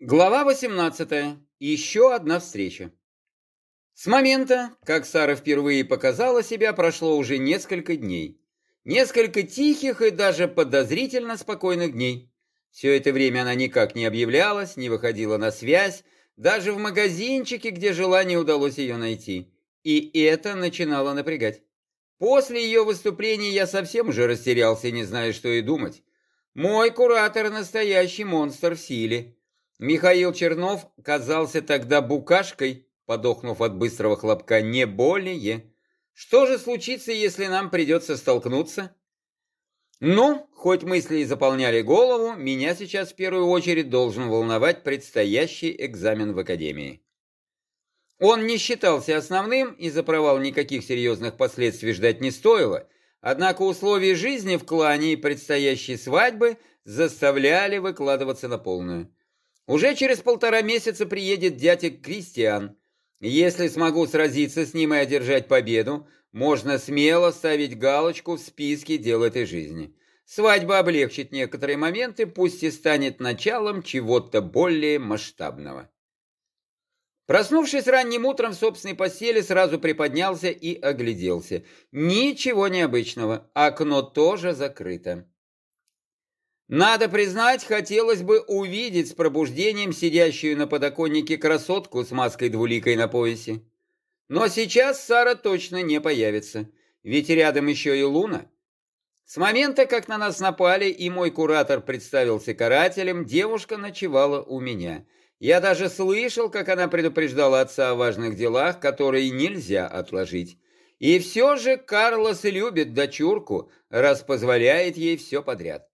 Глава 18. Еще одна встреча. С момента, как Сара впервые показала себя, прошло уже несколько дней. Несколько тихих и даже подозрительно спокойных дней. Все это время она никак не объявлялась, не выходила на связь, даже в магазинчике, где жила, не удалось ее найти. И это начинало напрягать. После ее выступления я совсем уже растерялся, не зная, что и думать. Мой куратор настоящий монстр в силе. Михаил Чернов казался тогда букашкой, подохнув от быстрого хлопка, не более. Что же случится, если нам придется столкнуться? Ну, хоть мысли и заполняли голову, меня сейчас в первую очередь должен волновать предстоящий экзамен в академии. Он не считался основным, и за провал никаких серьезных последствий ждать не стоило, однако условия жизни в клане и предстоящей свадьбы заставляли выкладываться на полную. Уже через полтора месяца приедет дядик Кристиан. Если смогу сразиться с ним и одержать победу, можно смело ставить галочку в списке дел этой жизни. Свадьба облегчит некоторые моменты, пусть и станет началом чего-то более масштабного. Проснувшись ранним утром в собственной постели, сразу приподнялся и огляделся. Ничего необычного, окно тоже закрыто. Надо признать, хотелось бы увидеть с пробуждением сидящую на подоконнике красотку с маской двуликой на поясе. Но сейчас Сара точно не появится, ведь рядом еще и Луна. С момента, как на нас напали и мой куратор представился карателем, девушка ночевала у меня. Я даже слышал, как она предупреждала отца о важных делах, которые нельзя отложить. И все же Карлос любит дочурку, раз позволяет ей все подряд.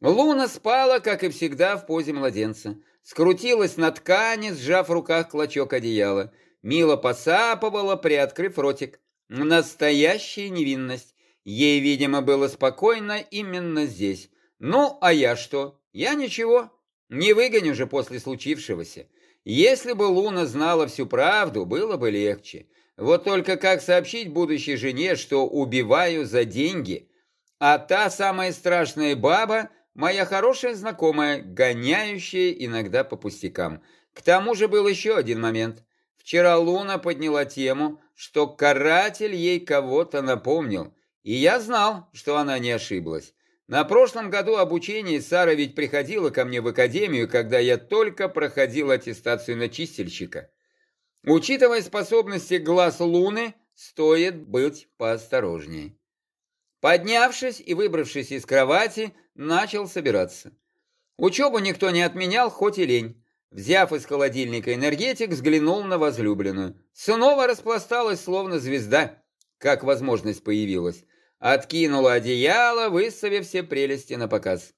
Луна спала, как и всегда, в позе младенца. Скрутилась на ткани, сжав в руках клочок одеяла. Мило посапывала, приоткрыв ротик. Настоящая невинность. Ей, видимо, было спокойно именно здесь. Ну, а я что? Я ничего. Не выгоню же после случившегося. Если бы Луна знала всю правду, было бы легче. Вот только как сообщить будущей жене, что убиваю за деньги? А та самая страшная баба Моя хорошая знакомая, гоняющая иногда по пустякам. К тому же был еще один момент. Вчера Луна подняла тему, что каратель ей кого-то напомнил. И я знал, что она не ошиблась. На прошлом году обучение Сара ведь приходила ко мне в академию, когда я только проходил аттестацию на чистильщика. Учитывая способности глаз Луны, стоит быть поосторожнее. Поднявшись и выбравшись из кровати, начал собираться. Учебу никто не отменял, хоть и лень. Взяв из холодильника энергетик, взглянул на возлюбленную. Снова распласталась, словно звезда, как возможность появилась. Откинула одеяло, выставив все прелести на показ.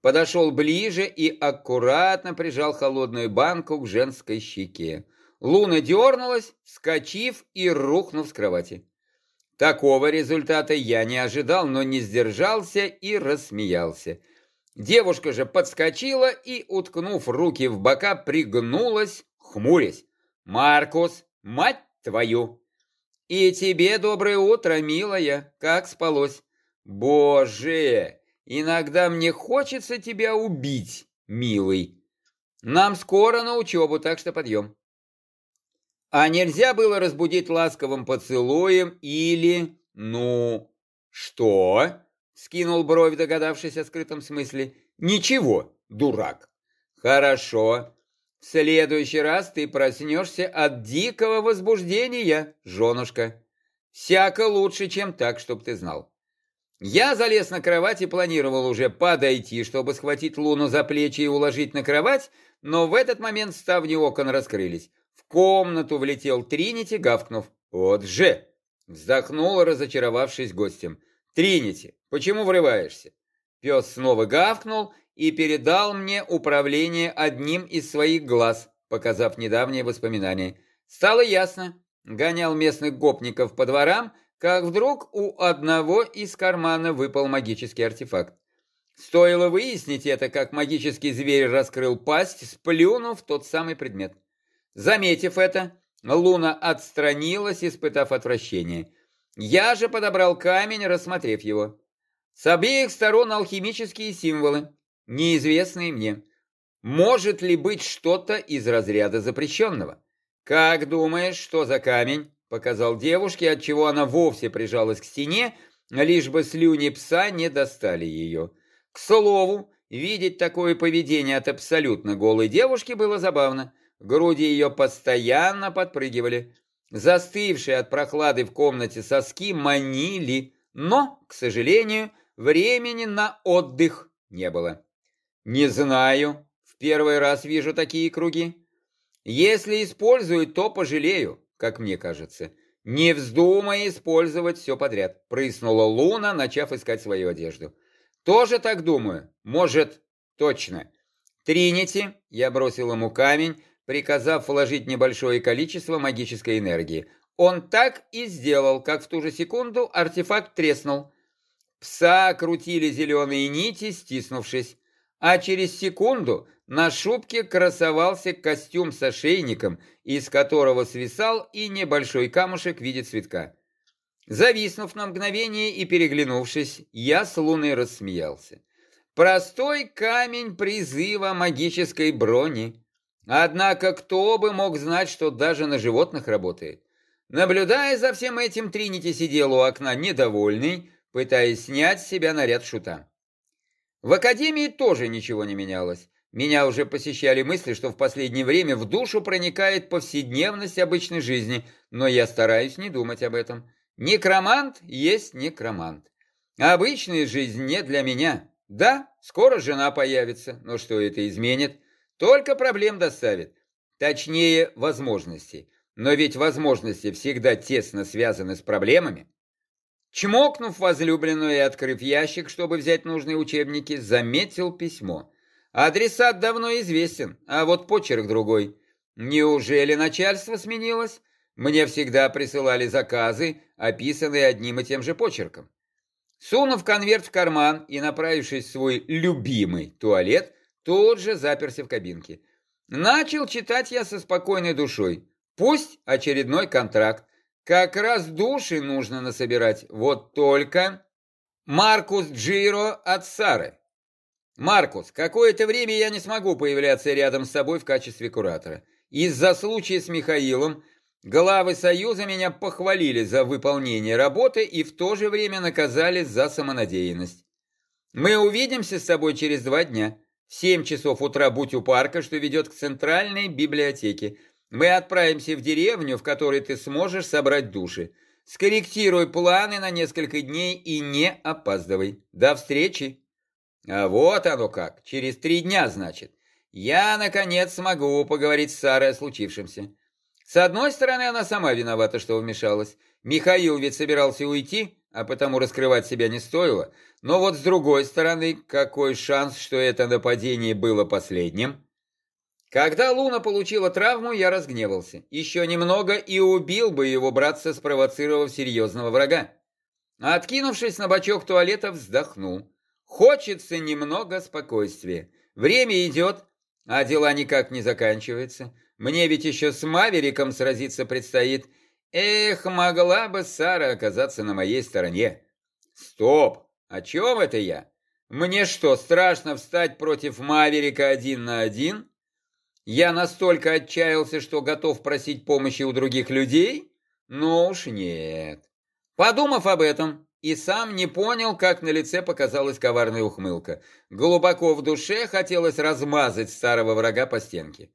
Подошел ближе и аккуратно прижал холодную банку к женской щеке. Луна дернулась, вскочив и рухнув с кровати. Такого результата я не ожидал, но не сдержался и рассмеялся. Девушка же подскочила и, уткнув руки в бока, пригнулась, хмурясь. «Маркус, мать твою!» «И тебе доброе утро, милая, как спалось?» «Боже, иногда мне хочется тебя убить, милый. Нам скоро на учебу, так что подъем». А нельзя было разбудить ласковым поцелуем или... Ну... Что? Скинул бровь, догадавшись о скрытом смысле. Ничего, дурак. Хорошо. В следующий раз ты проснешься от дикого возбуждения, женушка. Всяко лучше, чем так, чтоб ты знал. Я залез на кровать и планировал уже подойти, чтобы схватить Луну за плечи и уложить на кровать, но в этот момент ставни окон раскрылись комнату влетел Тринити, гавкнув. «Вот же!» Вздохнул, разочаровавшись гостем. «Тринити, почему врываешься?» Пес снова гавкнул и передал мне управление одним из своих глаз, показав недавние воспоминания. Стало ясно. Гонял местных гопников по дворам, как вдруг у одного из кармана выпал магический артефакт. Стоило выяснить это, как магический зверь раскрыл пасть, сплюнув тот самый предмет. Заметив это, Луна отстранилась, испытав отвращение. Я же подобрал камень, рассмотрев его. С обеих сторон алхимические символы, неизвестные мне. Может ли быть что-то из разряда запрещенного? Как думаешь, что за камень? Показал девушке, отчего она вовсе прижалась к стене, лишь бы слюни пса не достали ее. К слову, видеть такое поведение от абсолютно голой девушки было забавно. Груди ее постоянно подпрыгивали. Застывшие от прохлады в комнате соски манили, но, к сожалению, времени на отдых не было. Не знаю, в первый раз вижу такие круги. Если использую, то пожалею, как мне кажется. Не вздумай использовать все подряд, прыснула Луна, начав искать свою одежду. Тоже так думаю. Может, точно. Тринити, я бросил ему камень, приказав вложить небольшое количество магической энергии. Он так и сделал, как в ту же секунду артефакт треснул. Пса крутили зеленые нити, стиснувшись, а через секунду на шубке красовался костюм с ошейником, из которого свисал и небольшой камушек в виде цветка. Зависнув на мгновение и переглянувшись, я с луной рассмеялся. Простой камень призыва магической брони. Однако кто бы мог знать, что даже на животных работает? Наблюдая за всем этим, Тринити сидел у окна недовольный, пытаясь снять с себя наряд шута. В академии тоже ничего не менялось. Меня уже посещали мысли, что в последнее время в душу проникает повседневность обычной жизни, но я стараюсь не думать об этом. Некромант есть некромант. Обычная жизнь не для меня. Да, скоро жена появится, но что это изменит? Только проблем доставит. Точнее, возможностей. Но ведь возможности всегда тесно связаны с проблемами. Чмокнув возлюбленную и открыв ящик, чтобы взять нужные учебники, заметил письмо. Адресат давно известен, а вот почерк другой. Неужели начальство сменилось? Мне всегда присылали заказы, описанные одним и тем же почерком. Сунув конверт в карман и направившись в свой любимый туалет, тут же заперся в кабинке. Начал читать я со спокойной душой. Пусть очередной контракт, как раз души нужно насобирать. Вот только... Маркус Джиро от Сары. Маркус, какое-то время я не смогу появляться рядом с тобой в качестве куратора. Из-за случая с Михаилом главы Союза меня похвалили за выполнение работы и в то же время наказали за самонадеянность. Мы увидимся с тобой через два дня. Семь часов утра будь у парка, что ведет к центральной библиотеке. Мы отправимся в деревню, в которой ты сможешь собрать души. Скорректируй планы на несколько дней и не опаздывай. До встречи. А вот оно как. Через три дня, значит. Я, наконец, смогу поговорить с Сарой о случившемся. С одной стороны, она сама виновата, что вмешалась. Михаил ведь собирался уйти, а потому раскрывать себя не стоило. Но вот с другой стороны, какой шанс, что это нападение было последним? Когда Луна получила травму, я разгневался. Еще немного и убил бы его братца, спровоцировав серьезного врага. Откинувшись на бачок туалета, вздохнул. Хочется немного спокойствия. Время идет, а дела никак не заканчиваются. Мне ведь еще с Мавериком сразиться предстоит. Эх, могла бы Сара оказаться на моей стороне. Стоп, о чем это я? Мне что, страшно встать против Маверика один на один? Я настолько отчаялся, что готов просить помощи у других людей? Ну уж нет. Подумав об этом, и сам не понял, как на лице показалась коварная ухмылка. Глубоко в душе хотелось размазать старого врага по стенке.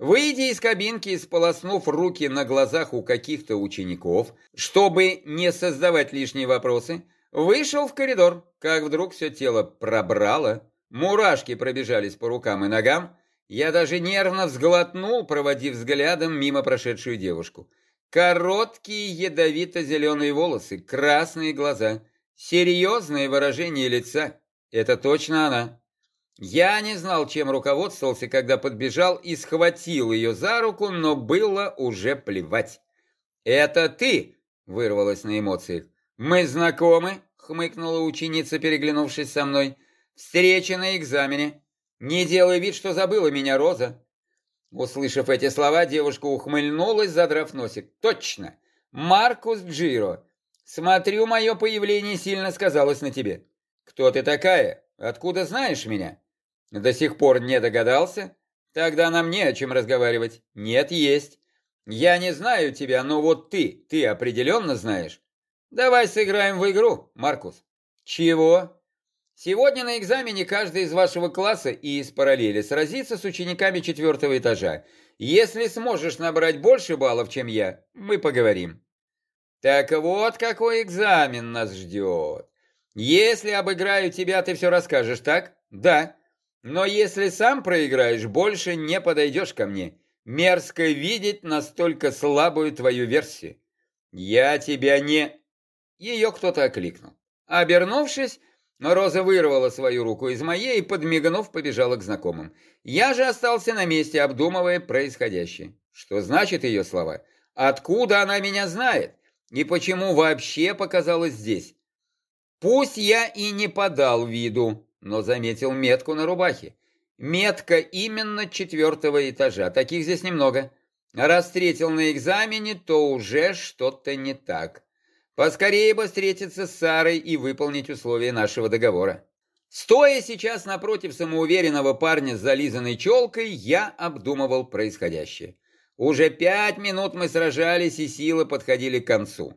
Выйдя из кабинки и сполоснув руки на глазах у каких-то учеников, чтобы не создавать лишние вопросы, вышел в коридор, как вдруг все тело пробрало, мурашки пробежались по рукам и ногам, я даже нервно взглотнул, проводив взглядом мимо прошедшую девушку. Короткие ядовито-зеленые волосы, красные глаза, серьезное выражение лица. Это точно она. Я не знал, чем руководствовался, когда подбежал и схватил ее за руку, но было уже плевать. «Это ты!» — вырвалось на эмоциях. «Мы знакомы?» — хмыкнула ученица, переглянувшись со мной. «Встреча на экзамене. «Не делай вид, что забыла меня, Роза!» Услышав эти слова, девушка ухмыльнулась, задрав носик. «Точно! Маркус Джиро! Смотрю, мое появление сильно сказалось на тебе. Кто ты такая? Откуда знаешь меня?» До сих пор не догадался? Тогда нам не о чем разговаривать. Нет, есть. Я не знаю тебя, но вот ты, ты определенно знаешь. Давай сыграем в игру, Маркус. Чего? Сегодня на экзамене каждый из вашего класса и из параллели сразится с учениками четвертого этажа. Если сможешь набрать больше баллов, чем я, мы поговорим. Так вот, какой экзамен нас ждет. Если обыграю тебя, ты все расскажешь, так? Да. Но если сам проиграешь, больше не подойдешь ко мне. Мерзко видеть настолько слабую твою версию. Я тебя не... Ее кто-то окликнул. Обернувшись, Роза вырвала свою руку из моей и, подмигнув, побежала к знакомым. Я же остался на месте, обдумывая происходящее. Что значит ее слова? Откуда она меня знает? И почему вообще показалась здесь? Пусть я и не подал виду, но заметил метку на рубахе. Метка именно четвертого этажа, таких здесь немного. Раз встретил на экзамене, то уже что-то не так. Поскорее бы встретиться с Сарой и выполнить условия нашего договора. Стоя сейчас напротив самоуверенного парня с зализанной челкой, я обдумывал происходящее. Уже пять минут мы сражались, и силы подходили к концу.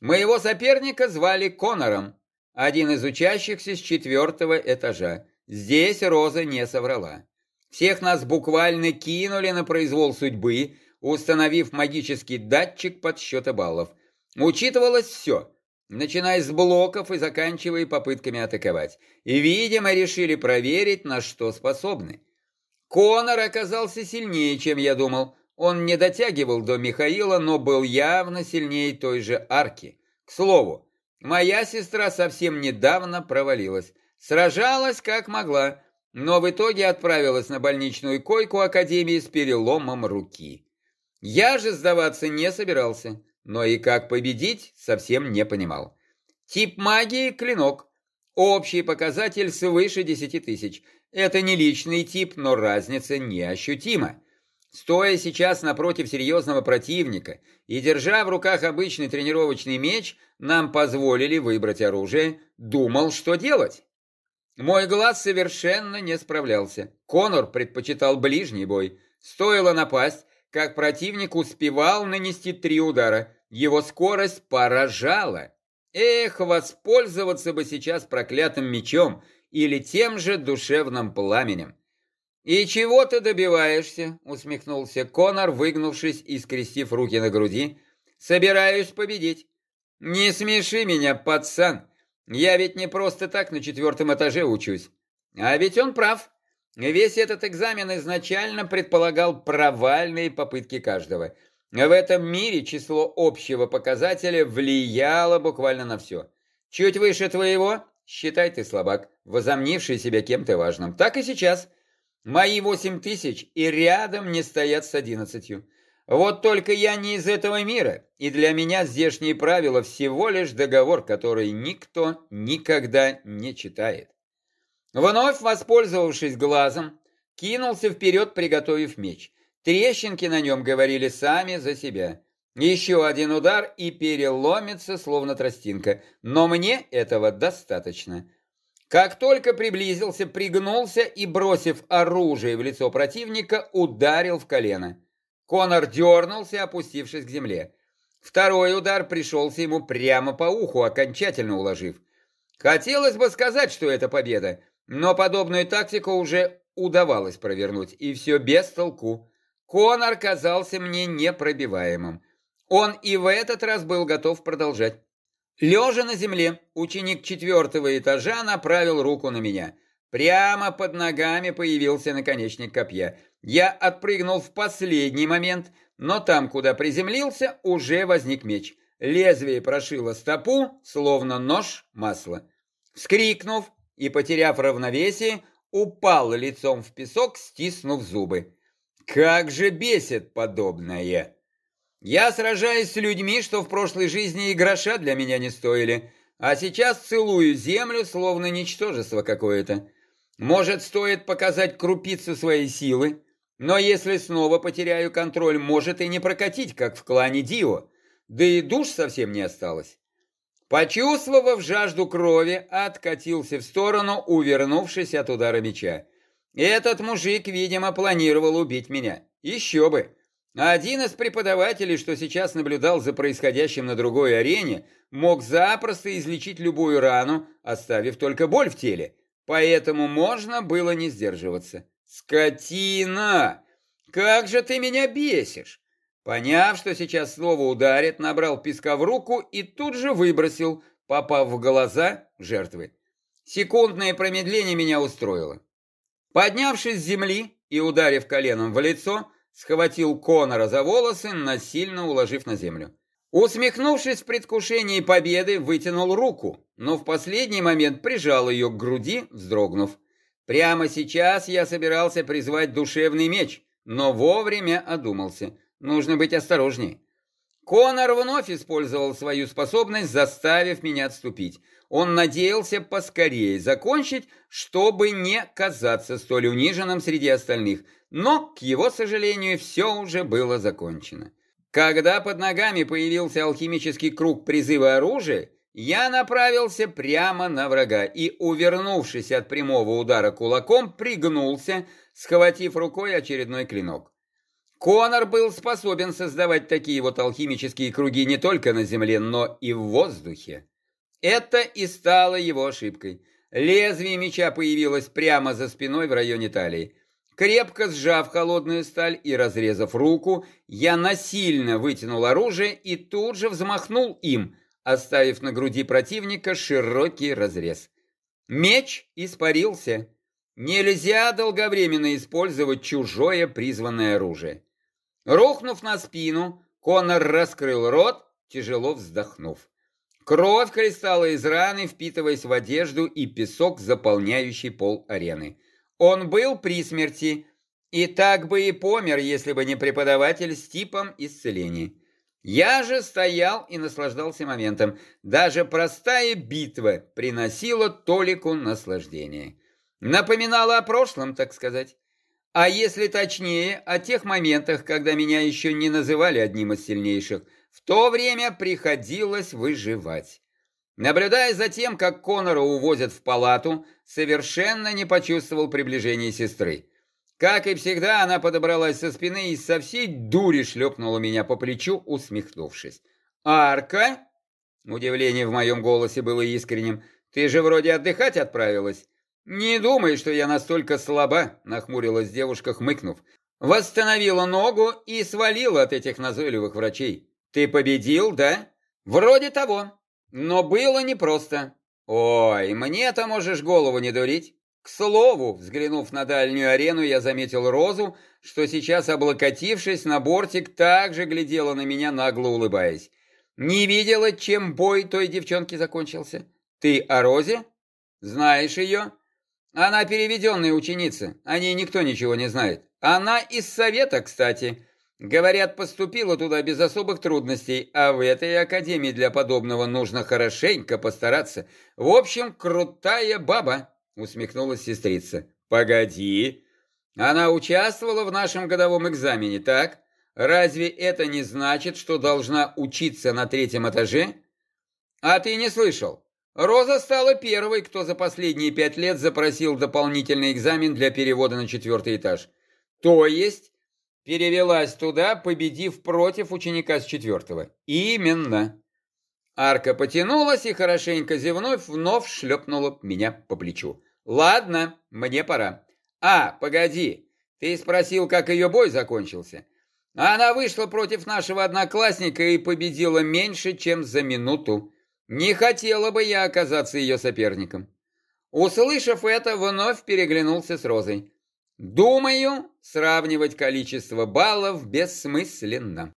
Моего соперника звали Конором, один из учащихся с четвертого этажа. Здесь Роза не соврала. Всех нас буквально кинули на произвол судьбы, установив магический датчик подсчета баллов. Учитывалось все, начиная с блоков и заканчивая попытками атаковать. И, видимо, решили проверить, на что способны. Конор оказался сильнее, чем я думал. Он не дотягивал до Михаила, но был явно сильнее той же арки. К слову, моя сестра совсем недавно провалилась. Сражалась как могла, но в итоге отправилась на больничную койку Академии с переломом руки. Я же сдаваться не собирался, но и как победить совсем не понимал. Тип магии – клинок. Общий показатель свыше 10 тысяч. Это не личный тип, но разница неощутима. Стоя сейчас напротив серьезного противника и держа в руках обычный тренировочный меч, нам позволили выбрать оружие, думал, что делать. Мой глаз совершенно не справлялся. Конор предпочитал ближний бой. Стоило напасть, как противник успевал нанести три удара. Его скорость поражала. Эх, воспользоваться бы сейчас проклятым мечом или тем же душевным пламенем. «И чего ты добиваешься?» — усмехнулся Конор, выгнувшись и скрестив руки на груди. «Собираюсь победить». «Не смеши меня, пацан. Я ведь не просто так на четвертом этаже учусь. А ведь он прав. Весь этот экзамен изначально предполагал провальные попытки каждого. В этом мире число общего показателя влияло буквально на все. Чуть выше твоего — считай ты слабак, возомнивший себя кем-то важным. Так и сейчас — Мои восемь тысяч и рядом не стоят с одиннадцатью. Вот только я не из этого мира, и для меня здешние правила всего лишь договор, который никто никогда не читает. Вновь воспользовавшись глазом, кинулся вперед, приготовив меч. Трещинки на нем говорили сами за себя. Еще один удар и переломится, словно тростинка. Но мне этого достаточно. Как только приблизился, пригнулся и, бросив оружие в лицо противника, ударил в колено. Конор дернулся, опустившись к земле. Второй удар пришелся ему прямо по уху, окончательно уложив. Хотелось бы сказать, что это победа, но подобную тактику уже удавалось провернуть, и все без толку. Конор казался мне непробиваемым. Он и в этот раз был готов продолжать. Лежа на земле, ученик четвертого этажа направил руку на меня. Прямо под ногами появился наконечник копья. Я отпрыгнул в последний момент, но там, куда приземлился, уже возник меч. Лезвие прошило стопу, словно нож масла. Вскрикнув и потеряв равновесие, упал лицом в песок, стиснув зубы. Как же бесит подобное! Я сражаюсь с людьми, что в прошлой жизни и гроша для меня не стоили, а сейчас целую землю, словно ничтожество какое-то. Может, стоит показать крупицу своей силы, но если снова потеряю контроль, может и не прокатить, как в клане Дио, да и душ совсем не осталось. Почувствовав жажду крови, откатился в сторону, увернувшись от удара меча. Этот мужик, видимо, планировал убить меня. Еще бы. Один из преподавателей, что сейчас наблюдал за происходящим на другой арене, мог запросто излечить любую рану, оставив только боль в теле. Поэтому можно было не сдерживаться. «Скотина! Как же ты меня бесишь!» Поняв, что сейчас снова ударит, набрал песка в руку и тут же выбросил, попав в глаза жертвы. Секундное промедление меня устроило. Поднявшись с земли и ударив коленом в лицо, схватил Конора за волосы, насильно уложив на землю. Усмехнувшись в предвкушении победы, вытянул руку, но в последний момент прижал ее к груди, вздрогнув. Прямо сейчас я собирался призвать душевный меч, но вовремя одумался. Нужно быть осторожнее. Конор вновь использовал свою способность, заставив меня отступить. Он надеялся поскорее закончить, чтобы не казаться столь униженным среди остальных, но, к его сожалению, все уже было закончено. Когда под ногами появился алхимический круг призыва оружия, я направился прямо на врага и, увернувшись от прямого удара кулаком, пригнулся, схватив рукой очередной клинок. Конор был способен создавать такие вот алхимические круги не только на земле, но и в воздухе. Это и стало его ошибкой. Лезвие меча появилось прямо за спиной в районе талии. Крепко сжав холодную сталь и разрезав руку, я насильно вытянул оружие и тут же взмахнул им, оставив на груди противника широкий разрез. Меч испарился. Нельзя долговременно использовать чужое призванное оружие. Рухнув на спину, Конор раскрыл рот, тяжело вздохнув. Кровь кристалла из раны, впитываясь в одежду и песок, заполняющий пол арены. Он был при смерти, и так бы и помер, если бы не преподаватель с типом исцеления. Я же стоял и наслаждался моментом. Даже простая битва приносила Толику наслаждение. Напоминала о прошлом, так сказать. А если точнее, о тех моментах, когда меня еще не называли одним из сильнейших, в то время приходилось выживать. Наблюдая за тем, как Конора увозят в палату, совершенно не почувствовал приближения сестры. Как и всегда, она подобралась со спины и со всей дури шлепнула меня по плечу, усмехнувшись. «Арка?» Удивление в моем голосе было искренним. «Ты же вроде отдыхать отправилась?» «Не думай, что я настолько слаба», — нахмурилась девушка, хмыкнув. «Восстановила ногу и свалила от этих назойливых врачей. Ты победил, да?» «Вроде того», но было непросто. Ой, мне-то можешь голову не дурить. К слову, взглянув на дальнюю арену, я заметил Розу, что сейчас, облокотившись на бортик, также глядела на меня, нагло улыбаясь. Не видела, чем бой той девчонки закончился? Ты о Розе? Знаешь ее? Она переведенная ученица, о ней никто ничего не знает. Она из совета, кстати. Говорят, поступила туда без особых трудностей, а в этой академии для подобного нужно хорошенько постараться. В общем, крутая баба, усмехнулась сестрица. Погоди. Она участвовала в нашем годовом экзамене, так? Разве это не значит, что должна учиться на третьем этаже? А ты не слышал? Роза стала первой, кто за последние пять лет запросил дополнительный экзамен для перевода на четвертый этаж. То есть перевелась туда, победив против ученика с четвертого. Именно. Арка потянулась и, хорошенько зевнув, вновь шлепнула меня по плечу. Ладно, мне пора. А, погоди, ты спросил, как ее бой закончился. Она вышла против нашего одноклассника и победила меньше, чем за минуту. Не хотела бы я оказаться ее соперником. Услышав это, вновь переглянулся с Розой. Думаю, сравнивать количество баллов бессмысленно.